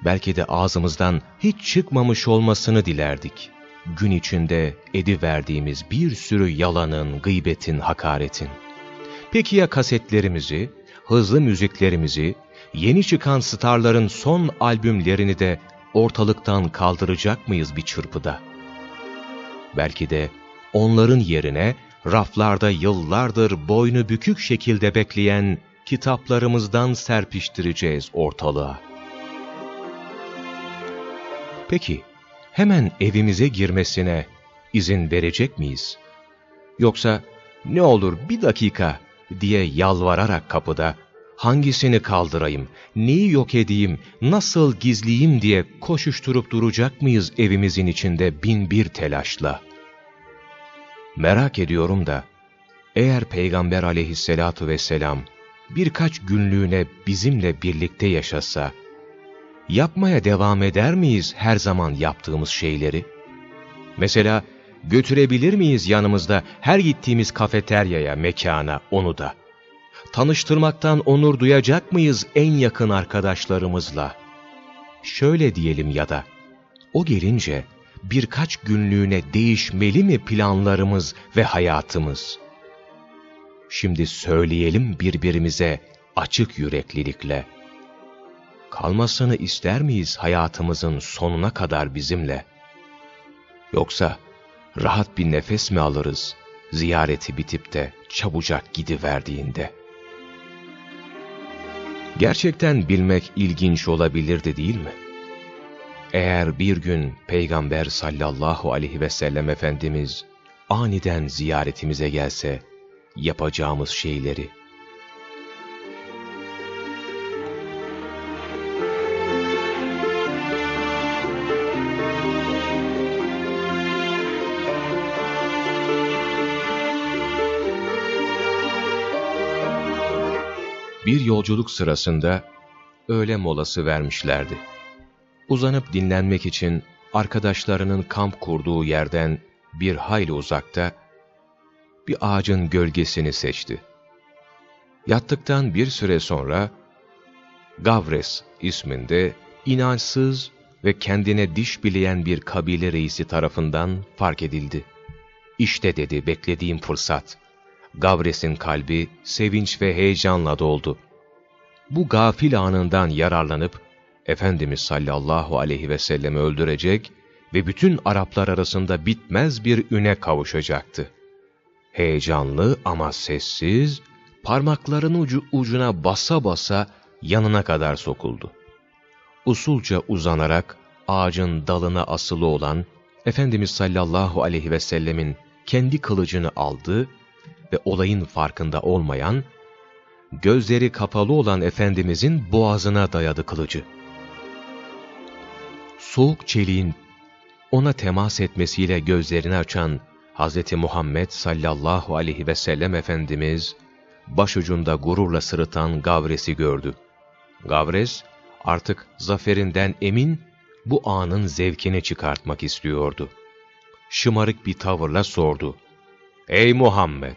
belki de ağzımızdan hiç çıkmamış olmasını dilerdik. Gün içinde edi verdiğimiz bir sürü yalanın, gıybetin, hakaretin. Peki ya kasetlerimizi, hızlı müziklerimizi, yeni çıkan starların son albümlerini de ortalıktan kaldıracak mıyız bir çırpıda? Belki de onların yerine raflarda yıllardır boynu bükük şekilde bekleyen kitaplarımızdan serpiştireceğiz ortalığa. Peki, hemen evimize girmesine izin verecek miyiz? Yoksa ne olur bir dakika diye yalvararak kapıda hangisini kaldırayım, neyi yok edeyim, nasıl gizleyeyim diye koşuşturup duracak mıyız evimizin içinde bin bir telaşla? Merak ediyorum da, eğer Peygamber aleyhissalatu vesselam birkaç günlüğüne bizimle birlikte yaşasa, yapmaya devam eder miyiz her zaman yaptığımız şeyleri? Mesela götürebilir miyiz yanımızda her gittiğimiz kafeteryaya, mekana onu da? Tanıştırmaktan onur duyacak mıyız en yakın arkadaşlarımızla? Şöyle diyelim ya da, o gelince, birkaç günlüğüne değişmeli mi planlarımız ve hayatımız? Şimdi söyleyelim birbirimize açık yüreklilikle. Kalmasını ister miyiz hayatımızın sonuna kadar bizimle? Yoksa rahat bir nefes mi alırız ziyareti bitip de çabucak gidiverdiğinde? Gerçekten bilmek ilginç olabilirdi değil mi? Eğer bir gün Peygamber sallallahu aleyhi ve sellem Efendimiz aniden ziyaretimize gelse yapacağımız şeyleri, Bir yolculuk sırasında öğle molası vermişlerdi. Uzanıp dinlenmek için arkadaşlarının kamp kurduğu yerden bir hayli uzakta bir ağacın gölgesini seçti. Yattıktan bir süre sonra Gavres isminde inançsız ve kendine diş bileyen bir kabile reisi tarafından fark edildi. İşte dedi beklediğim fırsat. Gavres'in kalbi sevinç ve heyecanla doldu. Bu gafil anından yararlanıp Efendimiz sallallahu aleyhi ve sellemi öldürecek ve bütün Araplar arasında bitmez bir üne kavuşacaktı. Heyecanlı ama sessiz, parmaklarının ucu ucuna basa basa yanına kadar sokuldu. Usulca uzanarak ağacın dalına asılı olan Efendimiz sallallahu aleyhi ve sellemin kendi kılıcını aldı ve olayın farkında olmayan, gözleri kapalı olan Efendimizin boğazına dayadı kılıcı. Soğuk çeliğin ona temas etmesiyle gözlerini açan Hz. Muhammed sallallahu aleyhi ve sellem Efendimiz, başucunda gururla sırıtan Gavres'i gördü. Gavres, artık zaferinden emin, bu anın zevkini çıkartmak istiyordu. Şımarık bir tavırla sordu. Ey Muhammed!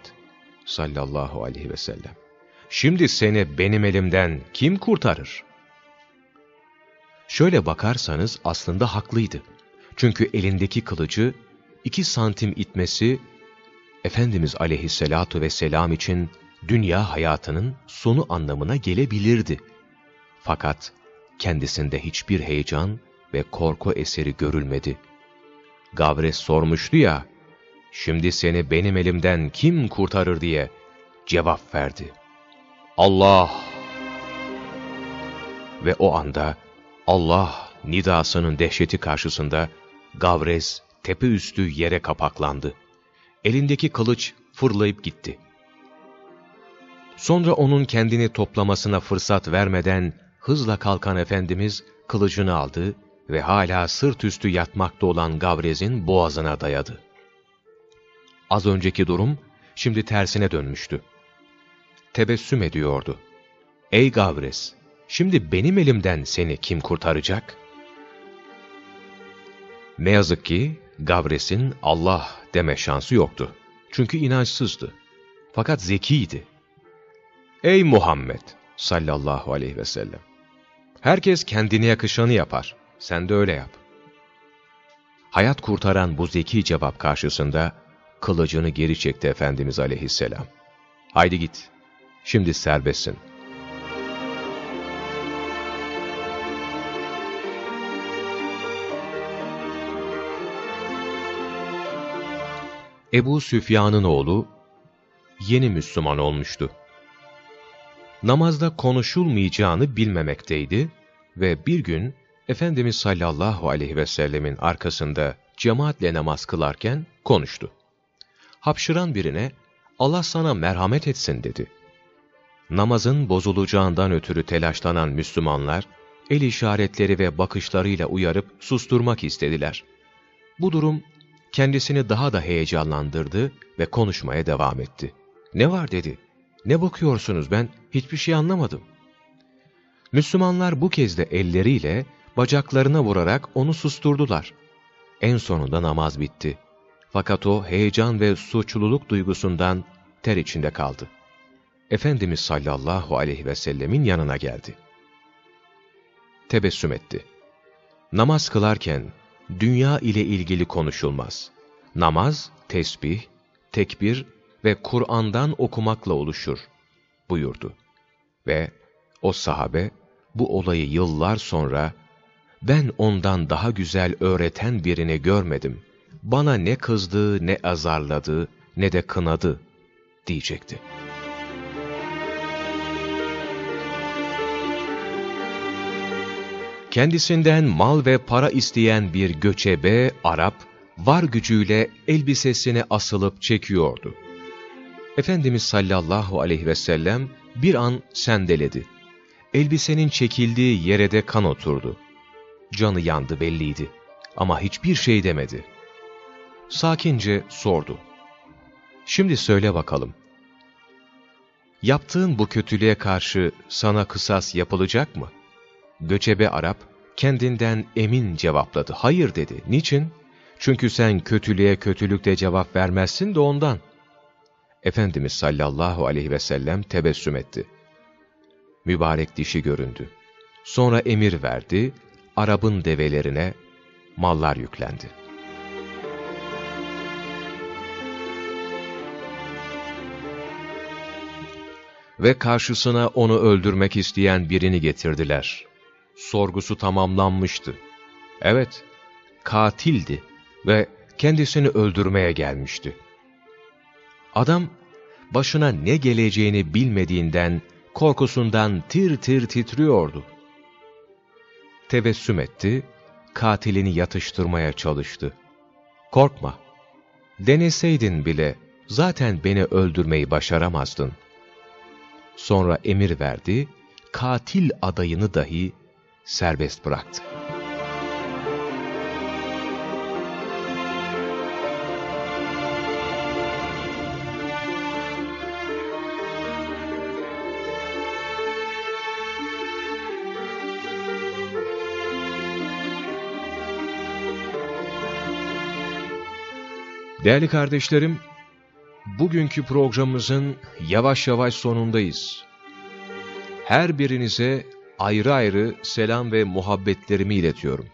Sallallahu aleyhi ve sellem. Şimdi seni benim elimden kim kurtarır? Şöyle bakarsanız aslında haklıydı. Çünkü elindeki kılıcı iki santim itmesi, Efendimiz aleyhissalatu vesselam için dünya hayatının sonu anlamına gelebilirdi. Fakat kendisinde hiçbir heyecan ve korku eseri görülmedi. Gavres sormuştu ya, şimdi seni benim elimden kim kurtarır diye cevap verdi. Allah! Ve o anda Allah nidasının dehşeti karşısında Gavrez tepe üstü yere kapaklandı. Elindeki kılıç fırlayıp gitti. Sonra onun kendini toplamasına fırsat vermeden hızla kalkan Efendimiz kılıcını aldı ve hala sırt üstü yatmakta olan Gavrez'in boğazına dayadı. Az önceki durum şimdi tersine dönmüştü. Tebessüm ediyordu. Ey Gavrez! Şimdi benim elimden seni kim kurtaracak? Ne yazık ki Gavres'in Allah deme şansı yoktu. Çünkü inançsızdı. Fakat zekiydi. Ey Muhammed sallallahu aleyhi ve sellem! Herkes kendine yakışanı yapar. Sen de öyle yap. Hayat kurtaran bu zeki cevap karşısında kılıcını geri çekti Efendimiz aleyhisselam. Haydi git, şimdi serbestsin. Ebu Süfyan'ın oğlu yeni Müslüman olmuştu. Namazda konuşulmayacağını bilmemekteydi ve bir gün Efendimiz sallallahu aleyhi ve sellemin arkasında cemaatle namaz kılarken konuştu. Hapşıran birine Allah sana merhamet etsin dedi. Namazın bozulacağından ötürü telaşlanan Müslümanlar el işaretleri ve bakışlarıyla uyarıp susturmak istediler. Bu durum kendisini daha da heyecanlandırdı ve konuşmaya devam etti. Ne var dedi. Ne bakıyorsunuz ben hiçbir şey anlamadım. Müslümanlar bu kez de elleriyle bacaklarına vurarak onu susturdular. En sonunda namaz bitti. Fakat o heyecan ve suçluluk duygusundan ter içinde kaldı. Efendimiz sallallahu aleyhi ve sellemin yanına geldi. Tebessüm etti. Namaz kılarken dünya ile ilgili konuşulmaz. Namaz, tesbih, tekbir ve Kur'an'dan okumakla oluşur buyurdu. Ve o sahabe bu olayı yıllar sonra ben ondan daha güzel öğreten birini görmedim. Bana ne kızdı, ne azarladı, ne de kınadı diyecekti. kendisinden mal ve para isteyen bir göçebe Arap, var gücüyle elbisesine asılıp çekiyordu. Efendimiz sallallahu aleyhi ve sellem bir an sendeledi. Elbisenin çekildiği yere de kan oturdu. Canı yandı belliydi ama hiçbir şey demedi. Sakince sordu. Şimdi söyle bakalım. Yaptığın bu kötülüğe karşı sana kısas yapılacak mı? Göçebe Arap kendinden emin cevapladı. Hayır dedi. Niçin? Çünkü sen kötülüğe kötülükle cevap vermezsin de ondan. Efendimiz sallallahu aleyhi ve sellem tebessüm etti. Mübarek dişi göründü. Sonra emir verdi, Arap'ın develerine mallar yüklendi. Ve karşısına onu öldürmek isteyen birini getirdiler. Sorgusu tamamlanmıştı. Evet, katildi ve kendisini öldürmeye gelmişti. Adam, başına ne geleceğini bilmediğinden, korkusundan tir tir titriyordu. Tebessüm etti, katilini yatıştırmaya çalıştı. Korkma, deneseydin bile zaten beni öldürmeyi başaramazdın. Sonra emir verdi, katil adayını dahi serbest bıraktı. Değerli kardeşlerim, bugünkü programımızın yavaş yavaş sonundayız. Her birinize ayrı ayrı selam ve muhabbetlerimi iletiyorum.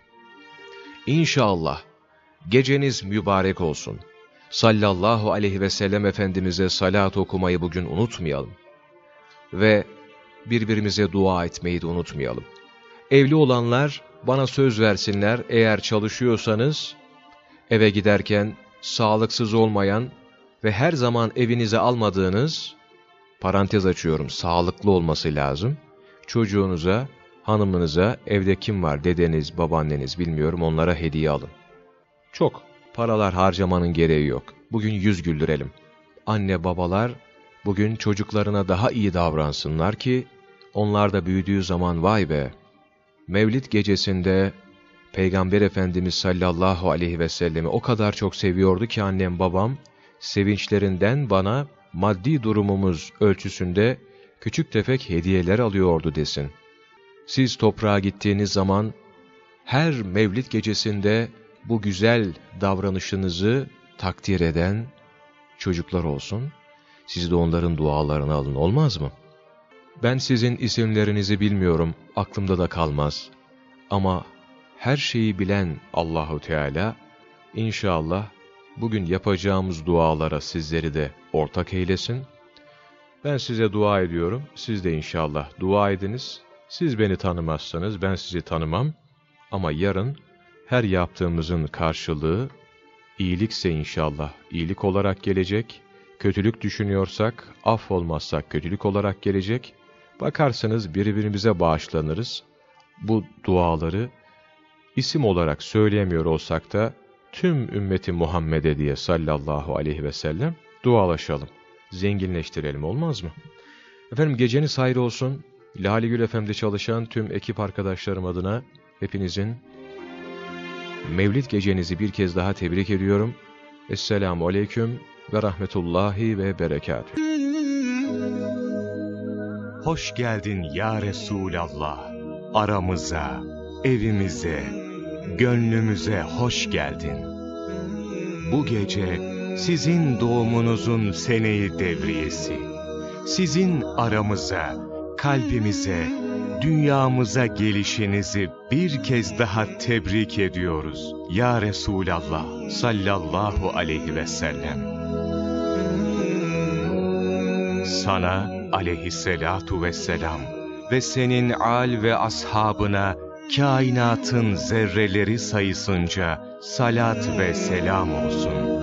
İnşallah geceniz mübarek olsun. Sallallahu aleyhi ve sellem Efendimiz'e salat okumayı bugün unutmayalım. Ve birbirimize dua etmeyi de unutmayalım. Evli olanlar bana söz versinler eğer çalışıyorsanız eve giderken sağlıksız olmayan ve her zaman evinize almadığınız, parantez açıyorum, sağlıklı olması lazım, çocuğunuza, hanımınıza, evde kim var, dedeniz, babaanneniz bilmiyorum, onlara hediye alın. Çok, paralar harcamanın gereği yok. Bugün yüz güldürelim. Anne babalar, bugün çocuklarına daha iyi davransınlar ki, onlar da büyüdüğü zaman vay be, Mevlid gecesinde Peygamber Efendimiz sallallahu aleyhi ve sellemi o kadar çok seviyordu ki annem babam, sevinçlerinden bana maddi durumumuz ölçüsünde küçük tefek hediyeler alıyordu desin. Siz toprağa gittiğiniz zaman her mevlid gecesinde bu güzel davranışınızı takdir eden çocuklar olsun. Siz de onların dualarını alın olmaz mı? Ben sizin isimlerinizi bilmiyorum, aklımda da kalmaz. Ama her şeyi bilen Allahu Teala inşallah bugün yapacağımız dualara sizleri de ortak eylesin. Ben size dua ediyorum, siz de inşallah dua ediniz. Siz beni tanımazsanız ben sizi tanımam ama yarın her yaptığımızın karşılığı iyilikse inşallah iyilik olarak gelecek. Kötülük düşünüyorsak, affolmazsak kötülük olarak gelecek. Bakarsınız birbirimize bağışlanırız. Bu duaları isim olarak söyleyemiyor olsak da tüm ümmeti Muhammed'e diye sallallahu aleyhi ve sellem dualaşalım. Zenginleştirelim olmaz mı? Efendim geceniz hayır olsun. Lale Gül FM'de çalışan tüm ekip arkadaşlarım adına hepinizin Mevlid gecenizi bir kez daha tebrik ediyorum. Esselamu Aleyküm ve Rahmetullahi ve Berekatühü. Hoş geldin ya Resulallah aramıza, evimize, gönlümüze hoş geldin. Bu gece sizin doğumunuzun seneyi devriyesi. Sizin aramıza, kalbimize, dünyamıza gelişinizi bir kez daha tebrik ediyoruz. Ya Resulallah sallallahu aleyhi ve sellem. Sana aleyhisselatu vesselam ve senin al ve ashabına kainatın zerreleri sayısınca salat ve selam olsun.